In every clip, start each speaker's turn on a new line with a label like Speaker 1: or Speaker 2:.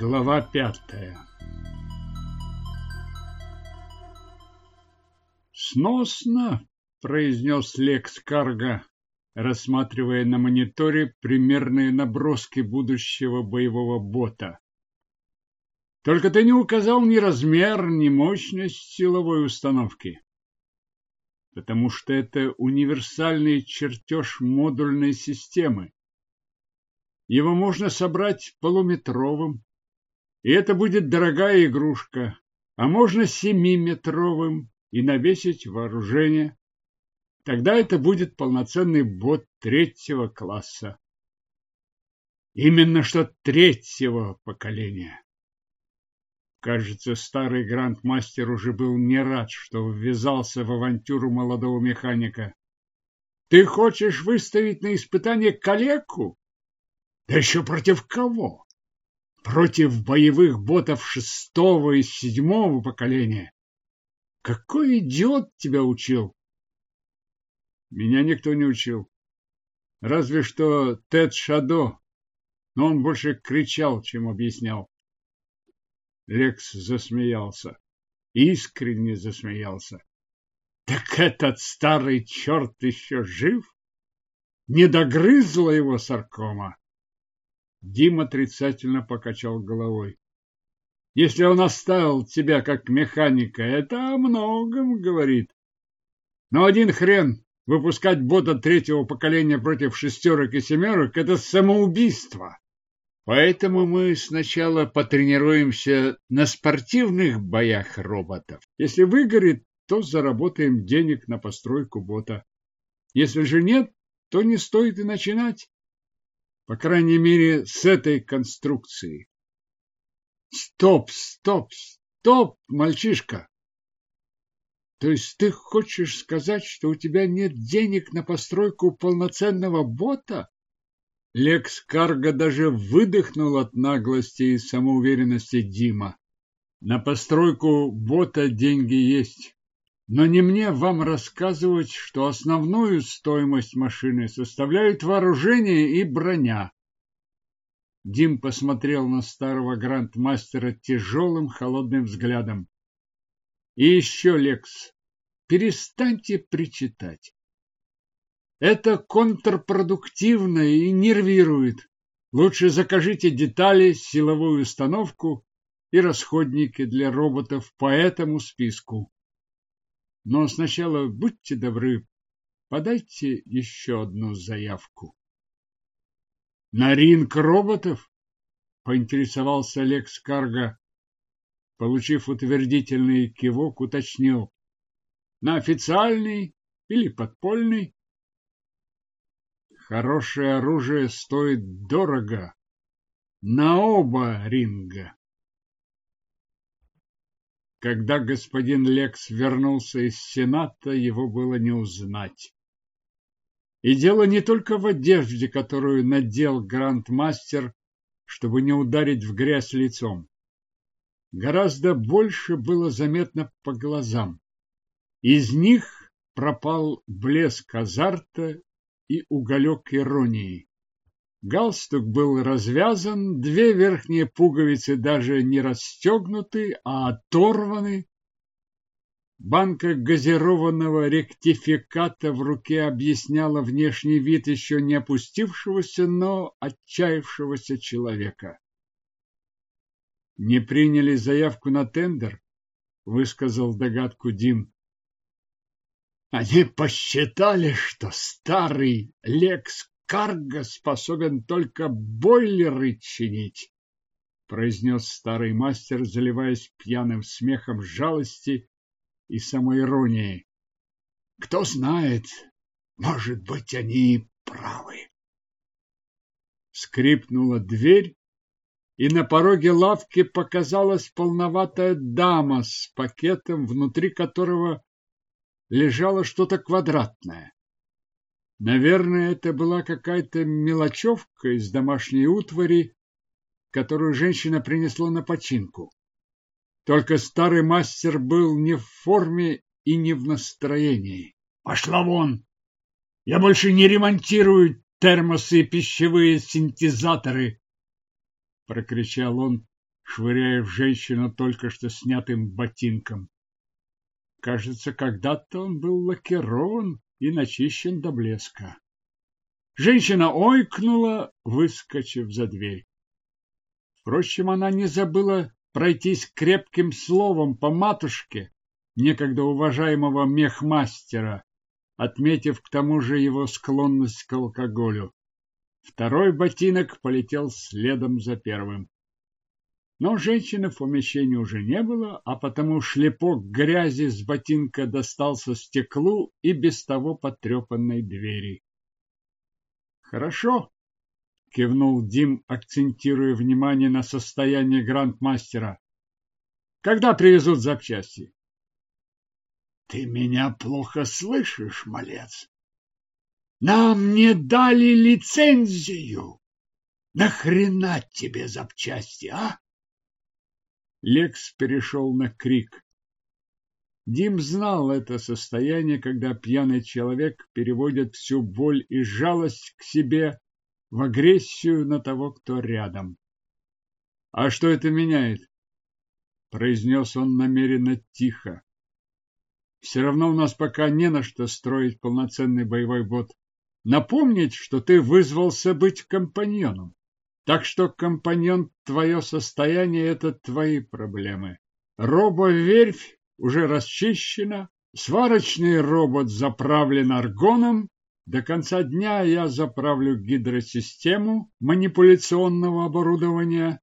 Speaker 1: Глава пятая «Сносно!» — произнес Лекс Карга, рассматривая на мониторе примерные наброски будущего боевого бота. «Только ты не указал ни размер, ни мощность силовой установки, потому что это универсальный чертеж модульной системы. Его можно собрать полуметровым, и это будет дорогая игрушка, а можно семиметровым и навесить вооружение. Тогда это будет полноценный бот третьего класса. Именно что третьего поколения. Кажется, старый грандмастер уже был не рад, что ввязался в авантюру молодого механика. Ты хочешь выставить на испытание калеку? Да еще против кого? Против боевых ботов шестого и седьмого поколения. Какой идиот тебя учил? Меня никто не учил. Разве что Тед Шадо, но он больше кричал, чем объяснял. Лекс засмеялся, искренне засмеялся. Так этот старый черт еще жив? Не догрызла его саркома? Дим отрицательно покачал головой. Если он оставил тебя как механика, это о многом говорит. Но один хрен выпускать бота третьего поколения против шестерок и семерок – это самоубийство. Поэтому мы сначала потренируемся на спортивных боях роботов. Если выгорит, то заработаем денег на постройку бота. Если же нет, то не стоит и начинать. По крайней мере, с этой конструкции. Стоп, стоп, стоп, мальчишка! То есть ты хочешь сказать, что у тебя нет денег на постройку полноценного бота? Лекс Карга даже выдохнул от наглости и самоуверенности Дима. На постройку бота деньги есть. Но не мне вам рассказывать, что основную стоимость машины составляют вооружение и броня. Дим посмотрел на старого грандмастера тяжелым холодным взглядом. И еще, Лекс, перестаньте причитать. Это контрпродуктивно и нервирует. Лучше закажите детали, силовую установку и расходники для роботов по этому списку. Но сначала будьте добры, подайте еще одну заявку. На ринг роботов? Поинтересовался Лекс Карга. Получив утвердительный кивок, уточнил. На официальный или подпольный? Хорошее оружие стоит дорого. На оба ринга. Когда господин Лекс вернулся из Сената, его было не узнать. И дело не только в одежде, которую надел грандмастер, чтобы не ударить в грязь лицом. Гораздо больше было заметно по глазам. Из них пропал блеск азарта и уголек иронии. Галстук был развязан, две верхние пуговицы даже не расстегнуты, а оторваны. Банка газированного ректификата в руке объясняла внешний вид еще не опустившегося, но отчаявшегося человека. «Не приняли заявку на тендер?» — высказал догадку Дим. «Они посчитали, что старый Лекс Карго способен только бойлеры чинить, произнес старый мастер, заливаясь пьяным смехом жалости и самоиронии. Кто знает, может быть, они правы. Скрипнула дверь, и на пороге лавки показалась полноватая дама с пакетом, внутри которого лежало что-то квадратное. Наверное, это была какая-то мелочевка из домашней утвари, которую женщина принесла на починку. Только старый мастер был не в форме и не в настроении. «Пошла вон! Я больше не ремонтирую термосы и пищевые синтезаторы!» Прокричал он, швыряя в женщину только что снятым ботинком. Кажется, когда-то он был лакирован и начищен до блеска. Женщина ойкнула, выскочив за дверь. Впрочем, она не забыла пройтись крепким словом по матушке, некогда уважаемого мехмастера, отметив к тому же его склонность к алкоголю. Второй ботинок полетел следом за первым. Но женщины в помещении уже не было, а потому шлепок грязи с ботинка достался стеклу и без того потрепанной двери. «Хорошо», — кивнул Дим, акцентируя внимание на состояние грандмастера. «Когда привезут запчасти?» «Ты меня плохо слышишь, малец? Нам не дали лицензию. Нахрена тебе запчасти, а?» Лекс перешел на крик. Дим знал это состояние, когда пьяный человек переводит всю боль и жалость к себе в агрессию на того, кто рядом. «А что это меняет?» — произнес он намеренно тихо. «Все равно у нас пока не на что строить полноценный боевой бот. Напомнить, что ты вызвался быть компаньоном. Так что, компаньон, твое состояние – это твои проблемы. Робо-верфь уже расчищена, сварочный робот заправлен аргоном, до конца дня я заправлю гидросистему манипуляционного оборудования.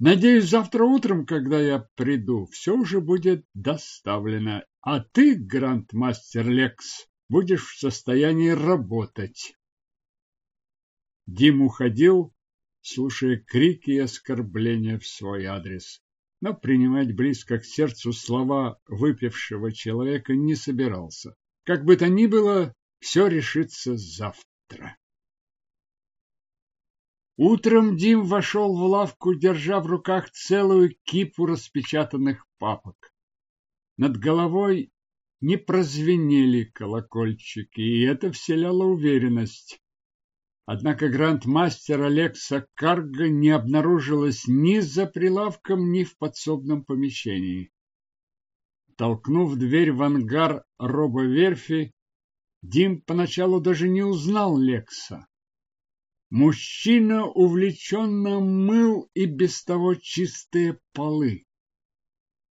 Speaker 1: Надеюсь, завтра утром, когда я приду, все уже будет доставлено, а ты, грандмастер Лекс, будешь в состоянии работать. Дим уходил, слушая крики и оскорбления в свой адрес. Но принимать близко к сердцу слова выпившего человека не собирался. Как бы то ни было, все решится завтра. Утром Дим вошел в лавку, держа в руках целую кипу распечатанных папок. Над головой не прозвенели колокольчики, и это вселяло уверенность. Однако грандмастер Алекса Карга не обнаружилось ни за прилавком, ни в подсобном помещении. Толкнув дверь в ангар робоверфи, Дим поначалу даже не узнал Лекса. Мужчина увлеченно мыл и без того чистые полы.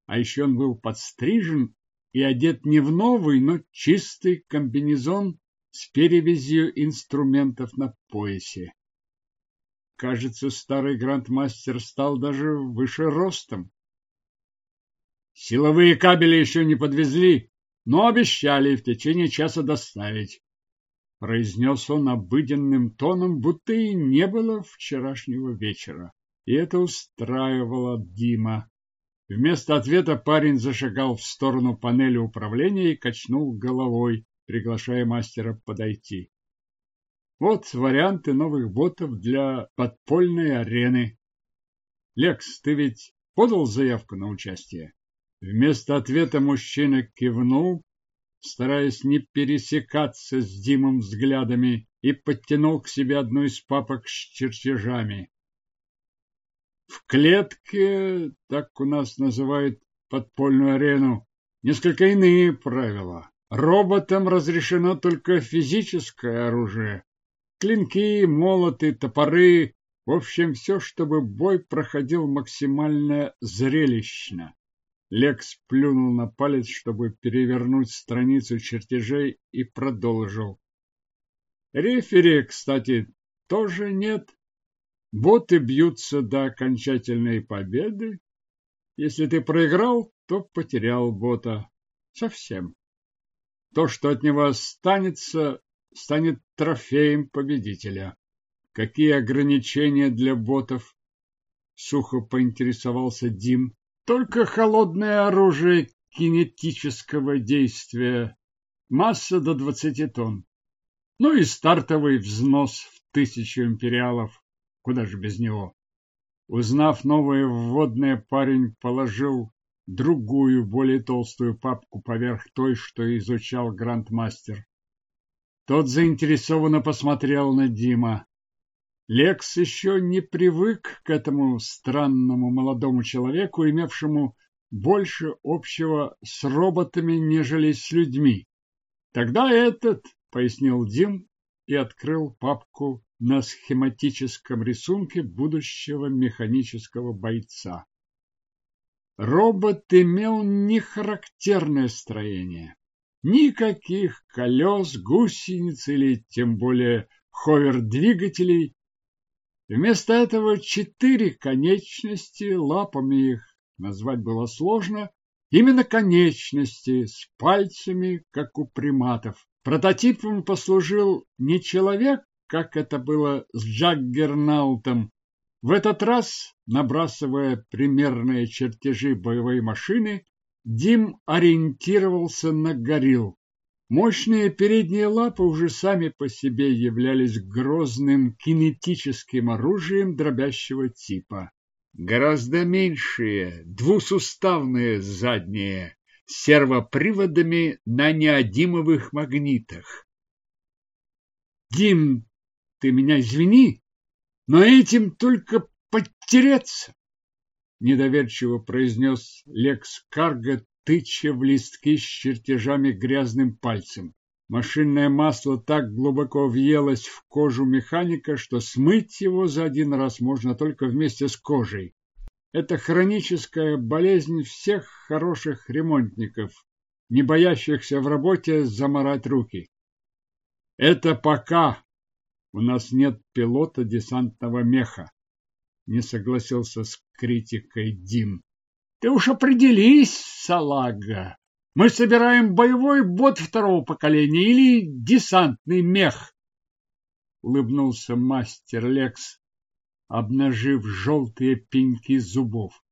Speaker 1: А еще он был подстрижен и одет не в новый, но чистый комбинезон с перевязью инструментов на поясе. Кажется, старый грандмастер стал даже выше ростом. Силовые кабели еще не подвезли, но обещали в течение часа доставить. Произнес он обыденным тоном, будто и не было вчерашнего вечера. И это устраивало Дима. Вместо ответа парень зашагал в сторону панели управления и качнул головой приглашая мастера подойти. Вот варианты новых ботов для подпольной арены. Лекс, ты ведь подал заявку на участие? Вместо ответа мужчина кивнул, стараясь не пересекаться с Димом взглядами, и подтянул к себе одну из папок с чертежами. В клетке, так у нас называют подпольную арену, несколько иные правила. Роботам разрешено только физическое оружие. Клинки, молоты, топоры, в общем, все, чтобы бой проходил максимально зрелищно. Лекс плюнул на палец, чтобы перевернуть страницу чертежей и продолжил. Рефери, кстати, тоже нет. Боты бьются до окончательной победы. Если ты проиграл, то потерял бота. Совсем. То, что от него останется, станет трофеем победителя. Какие ограничения для ботов? Сухо поинтересовался Дим. Только холодное оружие кинетического действия. Масса до 20 тонн. Ну и стартовый взнос в тысячу империалов. Куда же без него? Узнав новое вводное, парень положил другую, более толстую папку поверх той, что изучал грандмастер. Тот заинтересованно посмотрел на Дима. Лекс еще не привык к этому странному молодому человеку, имевшему больше общего с роботами, нежели с людьми. Тогда этот, пояснил Дим и открыл папку на схематическом рисунке будущего механического бойца. Робот имел нехарактерное строение. Никаких колес, гусениц или тем более ховер-двигателей. Вместо этого четыре конечности, лапами их назвать было сложно, именно конечности с пальцами, как у приматов. Прототипом послужил не человек, как это было с Джаггернаутом. В этот раз, набрасывая примерные чертежи боевой машины, Дим ориентировался на горилл. Мощные передние лапы уже сами по себе являлись грозным кинетическим оружием дробящего типа. Гораздо меньшие, двусуставные задние, с сервоприводами на неодимовых магнитах. Дим, ты меня извини, но этим только подтереться недоверчиво произнес Лекс Карго, тыча в листки с чертежами грязным пальцем. Машинное масло так глубоко въелось в кожу механика, что смыть его за один раз можно только вместе с кожей. Это хроническая болезнь всех хороших ремонтников, не боящихся в работе заморать руки. Это пока у нас нет пилота десантного меха не согласился с критикой Дим. Ты уж определись, салага. Мы собираем боевой бот второго поколения или десантный мех? Улыбнулся мастер Лекс, обнажив желтые пеньки зубов.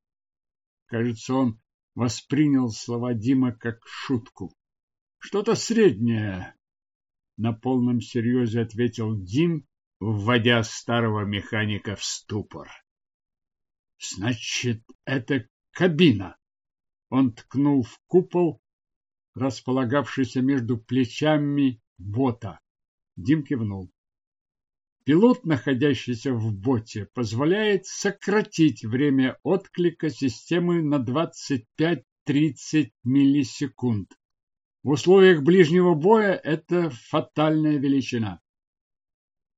Speaker 1: Кажется, он воспринял слова Дима как шутку. Что-то среднее, на полном серьезе ответил Дим, вводя старого механика в ступор. Значит, это кабина. Он ткнул в купол, располагавшийся между плечами бота. Дим кивнул. Пилот, находящийся в боте, позволяет сократить время отклика системы на 25-30 миллисекунд. В условиях ближнего боя это фатальная величина.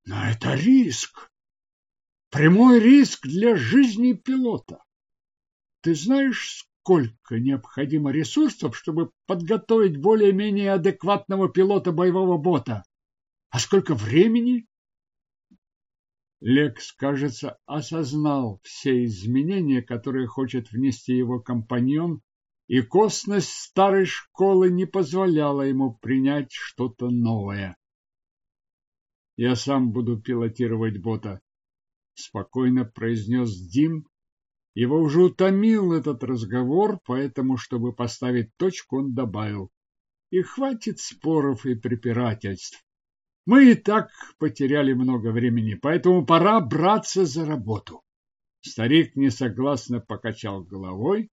Speaker 1: Но это риск. Прямой риск для жизни пилота. Ты знаешь, сколько необходимо ресурсов, чтобы подготовить более-менее адекватного пилота боевого бота? А сколько времени? Лекс, кажется, осознал все изменения, которые хочет внести его компаньон, и косность старой школы не позволяла ему принять что-то новое. Я сам буду пилотировать бота спокойно произнес Дим. Его уже утомил этот разговор, поэтому, чтобы поставить точку, он добавил. И хватит споров и препирательств. Мы и так потеряли много времени, поэтому пора браться за работу. Старик несогласно покачал головой,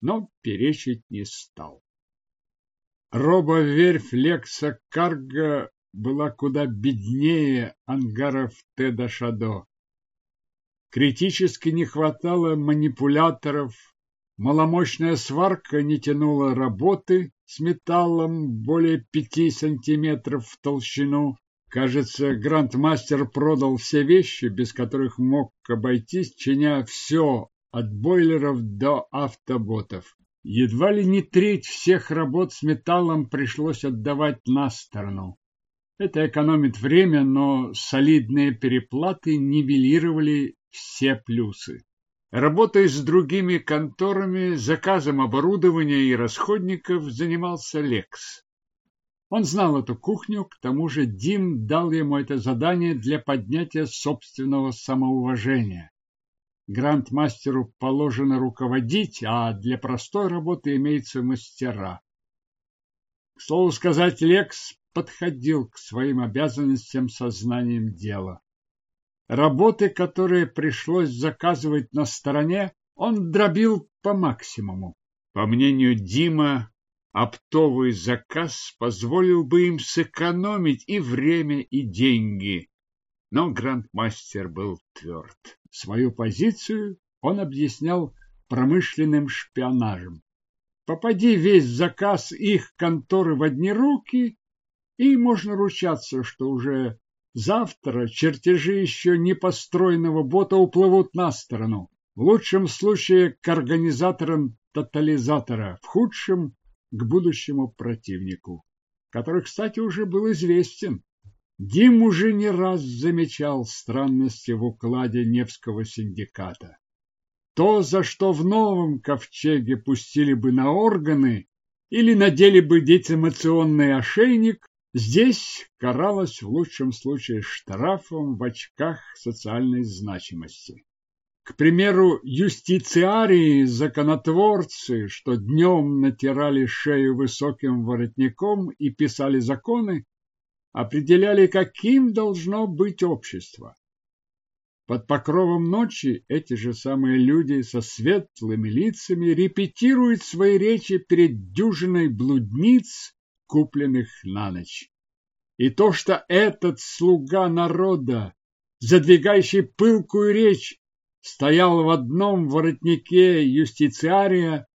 Speaker 1: но перечить не стал. Робоверфь Лекса Карга была куда беднее ангаров Теда Шадо. Критически не хватало манипуляторов, маломощная сварка не тянула работы с металлом более пяти сантиметров в толщину. Кажется, грандмастер продал все вещи, без которых мог обойтись, чиня все от бойлеров до автоботов. Едва ли не треть всех работ с металлом пришлось отдавать на сторону. Это экономит время, но солидные переплаты нивелировали все плюсы. Работая с другими конторами, заказом оборудования и расходников занимался Лекс. Он знал эту кухню, к тому же Дим дал ему это задание для поднятия собственного самоуважения. Грандмастеру положено руководить, а для простой работы имеются мастера. К слову сказать, Лекс подходил к своим обязанностям сознанием дела. Работы, которые пришлось заказывать на стороне, он дробил по максимуму. По мнению Дима, оптовый заказ позволил бы им сэкономить и время, и деньги. Но грандмастер был тверд. Свою позицию он объяснял промышленным шпионажем. Попади весь заказ их конторы в одни руки, и можно ручаться, что уже завтра чертежи еще не построенного бота уплывут на сторону. В лучшем случае к организаторам тотализатора, в худшем – к будущему противнику, который, кстати, уже был известен. Дим уже не раз замечал странности в укладе Невского синдиката. То, за что в новом ковчеге пустили бы на органы или надели бы децимационный ошейник, здесь каралось в лучшем случае штрафом в очках социальной значимости. К примеру, юстициарии, законотворцы, что днем натирали шею высоким воротником и писали законы, определяли, каким должно быть общество. Под покровом ночи эти же самые люди со светлыми лицами репетируют свои речи перед дюжиной блудниц, купленных на ночь. И то, что этот слуга народа, задвигающий пылкую речь, стоял в одном воротнике юстициария,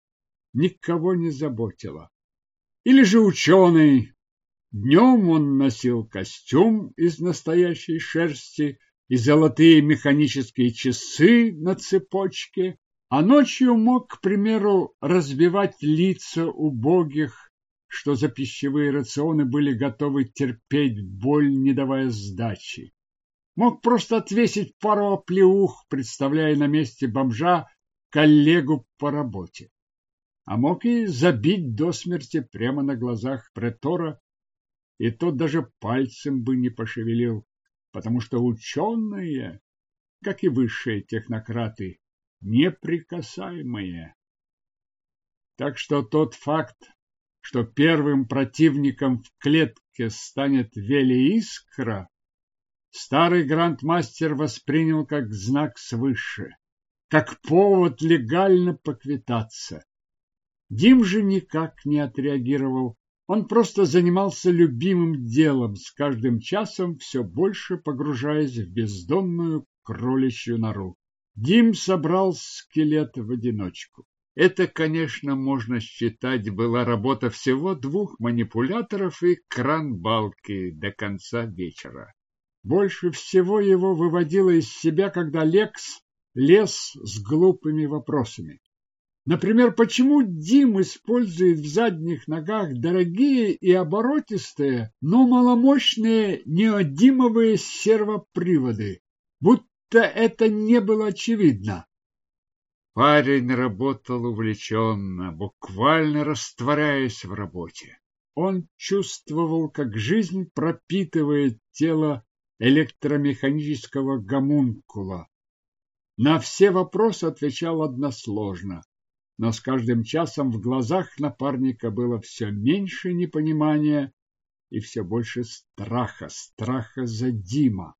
Speaker 1: никого не заботило. Или же ученый. Днем он носил костюм из настоящей шерсти, и золотые механические часы на цепочке, а ночью мог, к примеру, разбивать лица убогих, что за пищевые рационы были готовы терпеть боль, не давая сдачи. Мог просто отвесить пару оплеух, представляя на месте бомжа коллегу по работе. А мог и забить до смерти прямо на глазах претора, и тот даже пальцем бы не пошевелил потому что ученые, как и высшие технократы, неприкасаемые. Так что тот факт, что первым противником в клетке станет Велиискра, старый грандмастер воспринял как знак свыше, как повод легально поквитаться. Дим же никак не отреагировал он просто занимался любимым делом, с каждым часом все больше погружаясь в бездонную кроличью нору. Дим собрал скелет в одиночку. Это, конечно, можно считать, была работа всего двух манипуляторов и кран-балки до конца вечера. Больше всего его выводило из себя, когда Лекс лез с глупыми вопросами. Например, почему Дим использует в задних ногах дорогие и оборотистые, но маломощные неодимовые сервоприводы? Будто это не было очевидно. Парень работал увлеченно, буквально растворяясь в работе. Он чувствовал, как жизнь пропитывает тело электромеханического гомункула. На все вопросы отвечал односложно но с каждым часом в глазах напарника было все меньше непонимания и все больше страха, страха за Дима.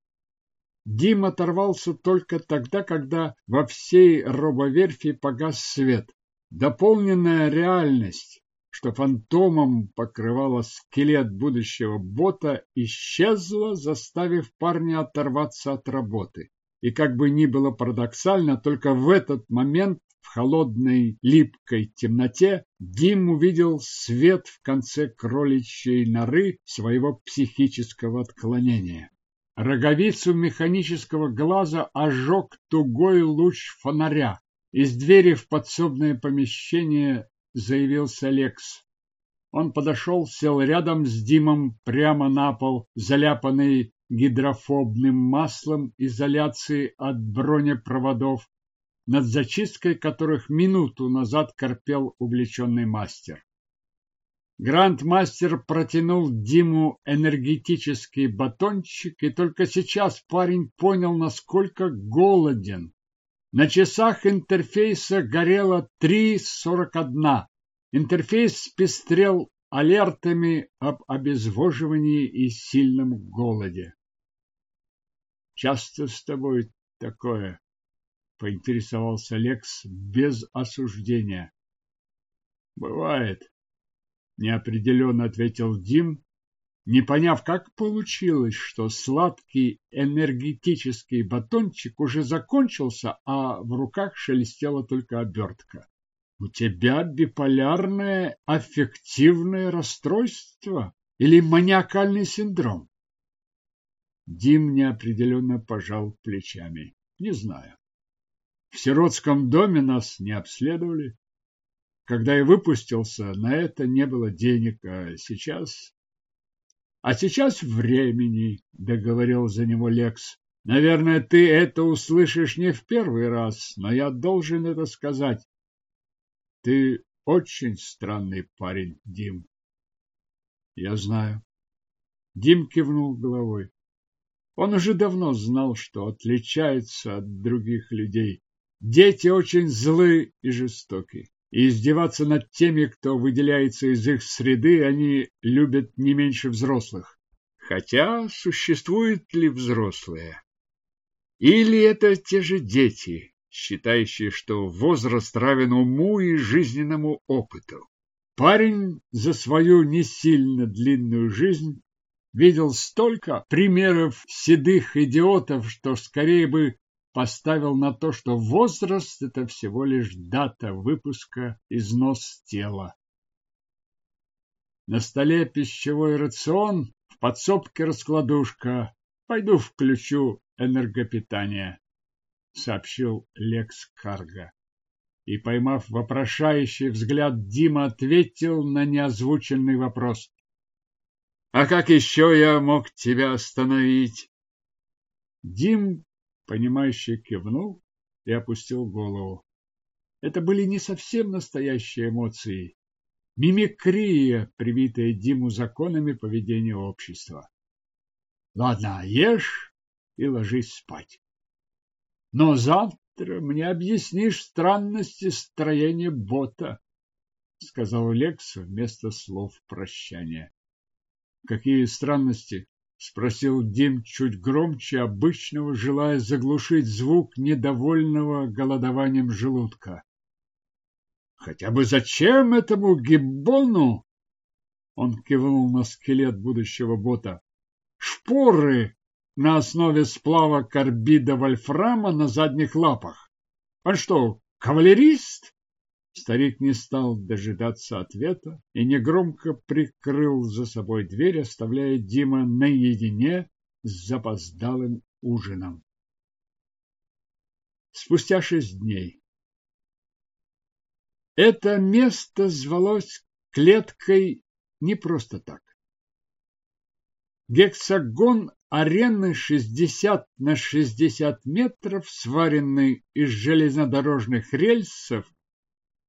Speaker 1: Дим оторвался только тогда, когда во всей робоверфи погас свет. Дополненная реальность, что фантомом покрывала скелет будущего бота, исчезла, заставив парня оторваться от работы. И как бы ни было парадоксально, только в этот момент в холодной липкой темноте Дим увидел свет в конце кроличьей норы своего психического отклонения. Роговицу механического глаза ожег тугой луч фонаря. Из двери в подсобное помещение заявился Лекс. Он подошел, сел рядом с Димом прямо на пол, заляпанный гидрофобным маслом изоляции от бронепроводов, над зачисткой которых минуту назад корпел увлеченный мастер. Грандмастер протянул Диму энергетический батончик, и только сейчас парень понял, насколько голоден. На часах интерфейса горело 3.41. Интерфейс пестрел алертами об обезвоживании и сильном голоде. Часто с тобой такое? Поинтересовался Лекс без осуждения. Бывает, неопределенно ответил Дим, не поняв, как получилось, что сладкий энергетический батончик уже закончился, а в руках шелестела только обертка. У тебя биполярное аффективное расстройство или маниакальный синдром? Дим неопределенно пожал плечами. Не знаю. В сиротском доме нас не обследовали. Когда я выпустился, на это не было денег, а сейчас... А сейчас времени, договорил за него Лекс. Наверное, ты это услышишь не в первый раз, но я должен это сказать. Ты очень странный парень, Дим. Я знаю. Дим кивнул головой. Он уже давно знал, что отличается от других людей. Дети очень злы и жестоки. И издеваться над теми, кто выделяется из их среды, они любят не меньше взрослых. Хотя существуют ли взрослые? Или это те же дети, считающие, что возраст равен уму и жизненному опыту? Парень за свою не сильно длинную жизнь видел столько примеров седых идиотов, что скорее бы поставил на то, что возраст – это всего лишь дата выпуска, износ тела. На столе пищевой рацион, в подсобке раскладушка. Пойду включу энергопитание, сообщил Лекс Карга. И, поймав вопрошающий взгляд, Дима ответил на неозвученный вопрос. А как еще я мог тебя остановить? Дим, понимающе кивнул и опустил голову. Это были не совсем настоящие эмоции. Мимикрия, привитая Диму законами поведения общества. Ладно, ешь и ложись спать. Но завтра мне объяснишь странности строения бота, сказал Лекс вместо слов прощания. Какие странности? Спросил Дим чуть громче обычного, желая заглушить звук недовольного голодованием желудка. Хотя бы зачем этому гиббону? Он кивнул на скелет будущего бота. Шпоры на основе сплава карбида вольфрама на задних лапах. Он что, кавалерист? Старик не стал дожидаться ответа и негромко прикрыл за собой дверь, оставляя Дима наедине с запоздалым ужином. Спустя шесть дней. Это место звалось клеткой не просто так. Гексагон арены 60 на 60 метров, сваренный из железнодорожных рельсов,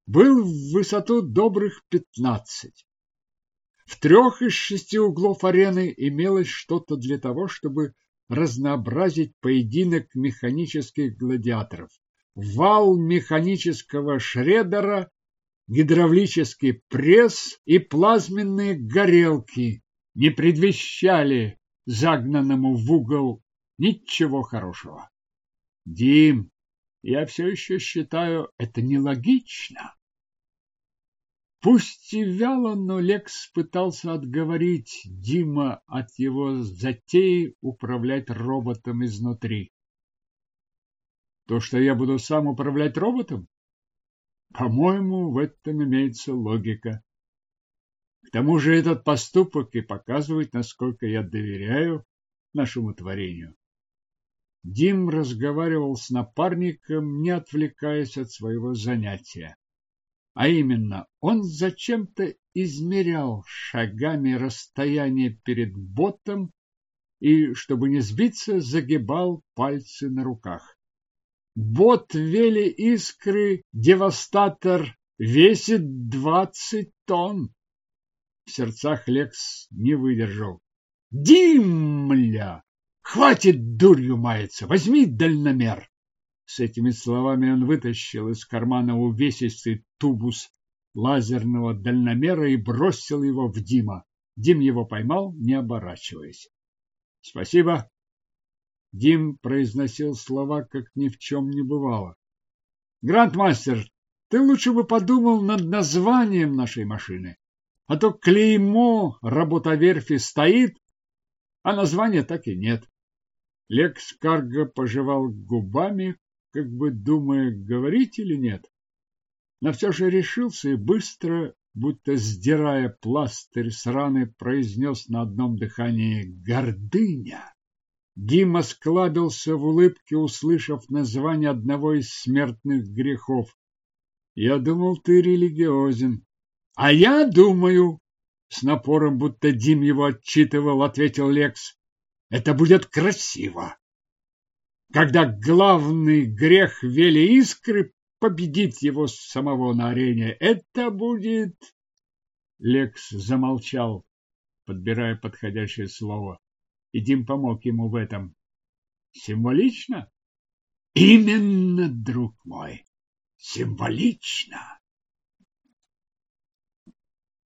Speaker 1: был в высоту добрых пятнадцать. В трех из шести углов арены имелось что-то для того, чтобы разнообразить поединок механических гладиаторов. Вал механического шредера, гидравлический пресс и плазменные горелки не предвещали загнанному в угол ничего хорошего. Дим, я все еще считаю это нелогично. Пусть и вяло, но Лекс пытался отговорить Дима от его затеи управлять роботом изнутри. То, что я буду сам управлять роботом? По-моему, в этом имеется логика. К тому же этот поступок и показывает, насколько я доверяю нашему творению. Дим разговаривал с напарником, не отвлекаясь от своего занятия. А именно, он зачем-то измерял шагами расстояние перед ботом и, чтобы не сбиться, загибал пальцы на руках. Бот Вели Искры Девастатор весит двадцать тонн. В сердцах Лекс не выдержал. Димля! Хватит дурью маяться, возьми дальномер. С этими словами он вытащил из кармана увесистый тубус лазерного дальномера и бросил его в Дима. Дим его поймал, не оборачиваясь. Спасибо. Дим произносил слова, как ни в чем не бывало. Грандмастер, ты лучше бы подумал над названием нашей машины. А то клеймо работа верфи стоит, а названия так и нет. Лекс Карго пожевал губами, как бы думая, говорить или нет. Но все же решился и быстро, будто сдирая пластырь с раны, произнес на одном дыхании «Гордыня!». Дима склабился в улыбке, услышав название одного из смертных грехов. «Я думал, ты религиозен». «А я думаю!» С напором, будто Дим его отчитывал, ответил Лекс. «Это будет красиво!» Когда главный грех Вели Искры победит его самого на арене, это будет... Лекс замолчал, подбирая подходящее слово и Дим помог ему в этом. Символично? Именно, друг мой, символично.